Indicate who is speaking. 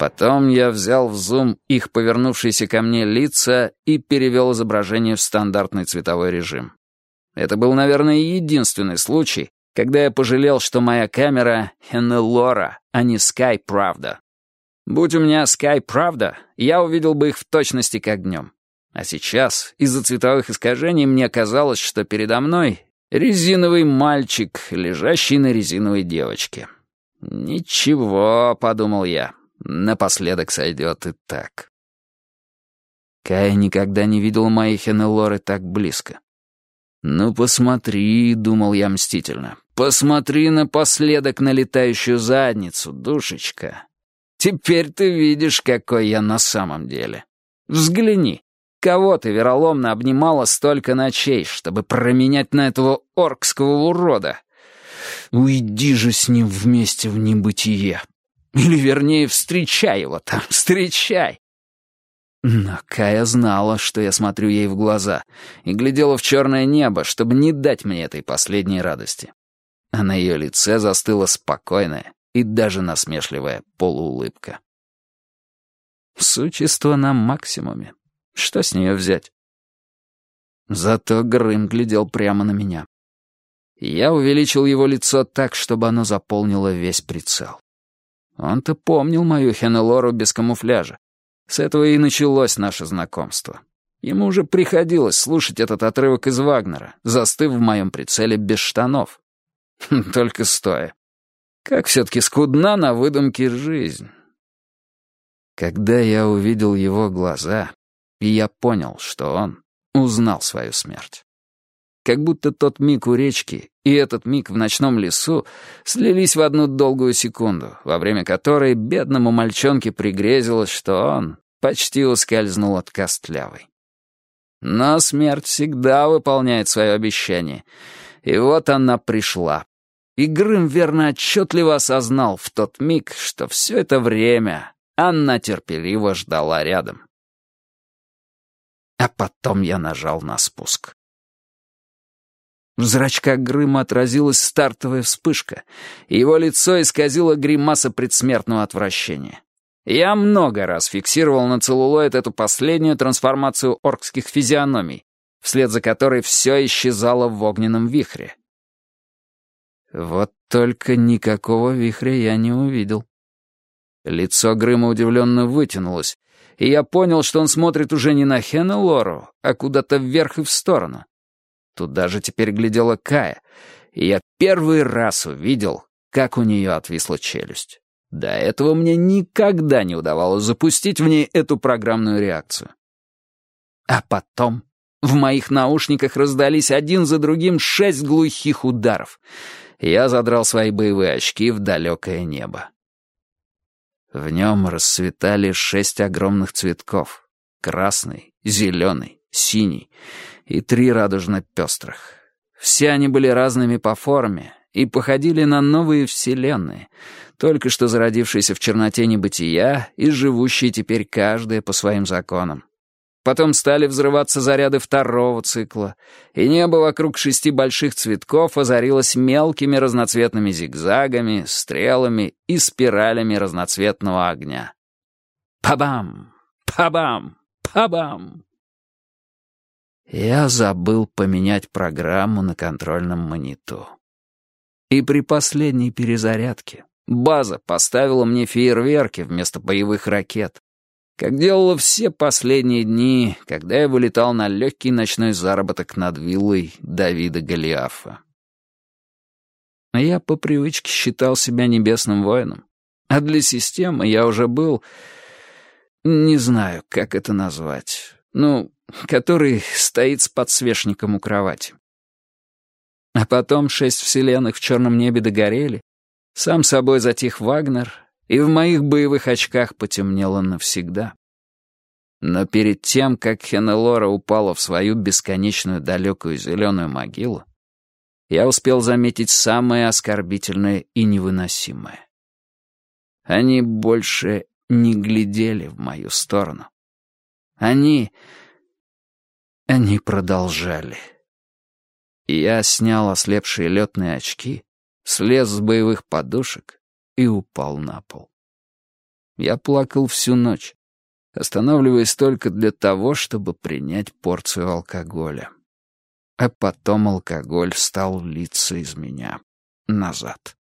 Speaker 1: Потом я взял в зум их повернувшиеся ко мне лица и перевел изображение в стандартный цветовой режим. Это был, наверное, единственный случай, когда я пожалел, что моя камера — Хеннелора, а не Sky Правда. Будь у меня Sky Правда, я увидел бы их в точности как днем. А сейчас, из-за цветовых искажений, мне казалось, что передо мной резиновый мальчик, лежащий на резиновой девочке. «Ничего», — подумал я, — «напоследок сойдет и так». Кая никогда не видел моей Хенелоры так близко. «Ну, посмотри», — думал я мстительно, — «посмотри напоследок на летающую задницу, душечка. Теперь ты видишь, какой я на самом деле. Взгляни, кого ты вероломно обнимала столько ночей, чтобы променять на этого оркского урода? Уйди же с ним вместе в небытие. Или, вернее, встречай его там, встречай. Но Кая знала, что я смотрю ей в глаза, и глядела в черное небо, чтобы не дать мне этой последней радости. А на ее лице застыла спокойная и даже насмешливая полуулыбка. Существо на максимуме. Что с нее взять? Зато Грым глядел прямо на меня. Я увеличил его лицо так, чтобы оно заполнило весь прицел. Он-то помнил мою Хенелору без камуфляжа. С этого и началось наше знакомство. Ему уже приходилось слушать этот отрывок из Вагнера, застыв в моем прицеле без штанов. Только стоя. Как все-таки скудна на выдумке жизнь. Когда я увидел его глаза, я понял, что он узнал свою смерть. Как будто тот миг у речки и этот миг в ночном лесу слились в одну долгую секунду, во время которой бедному мальчонке пригрезилось, что он почти ускользнул от костлявой. Но смерть всегда выполняет свое обещание. И вот она пришла. И Грым верно отчетливо осознал в тот миг, что все это время Анна терпеливо ждала рядом. А потом я нажал на спуск. В зрачках Грыма отразилась стартовая вспышка, и его лицо исказило гримаса предсмертного отвращения. Я много раз фиксировал на целлулоид эту последнюю трансформацию оркских физиономий, вслед за которой все исчезало в огненном вихре. Вот только никакого вихря я не увидел. Лицо Грыма удивленно вытянулось, и я понял, что он смотрит уже не на Хена Лору, а куда-то вверх и в сторону. Туда же теперь глядела Кая, и я первый раз увидел, как у нее отвисла челюсть. До этого мне никогда не удавалось запустить в ней эту программную реакцию. А потом в моих наушниках раздались один за другим шесть глухих ударов. Я задрал свои боевые очки в далекое небо. В нем расцветали шесть огромных цветков. Красный, зеленый, синий и три радужно-пестрых. Все они были разными по форме и походили на новые вселенные — только что зародившиеся в черноте небытия и живущие теперь каждая по своим законам. Потом стали взрываться заряды второго цикла, и небо вокруг шести больших цветков озарилось мелкими разноцветными зигзагами, стрелами и спиралями разноцветного огня. Па-бам! Па-бам! Па-бам! Я забыл поменять программу на контрольном мониту. И при последней перезарядке База поставила мне фейерверки вместо боевых ракет. Как делала все последние дни, когда я вылетал на легкий ночной заработок над виллой Давида Голиафа. Я по привычке считал себя небесным воином. А для системы я уже был... Не знаю, как это назвать. Ну, который стоит с подсвечником у кровати. А потом шесть вселенных в черном небе догорели, сам собой затих Вагнер, и в моих боевых очках потемнело навсегда. Но перед тем, как Хенелора упала в свою бесконечную далекую зеленую могилу, я успел заметить самое оскорбительное и невыносимое. Они больше не глядели в мою сторону. Они... Они продолжали. Я снял ослепшие летные очки слез с боевых подушек и упал на пол. Я плакал всю ночь, останавливаясь только для того, чтобы принять порцию алкоголя. А потом алкоголь стал литься из меня назад.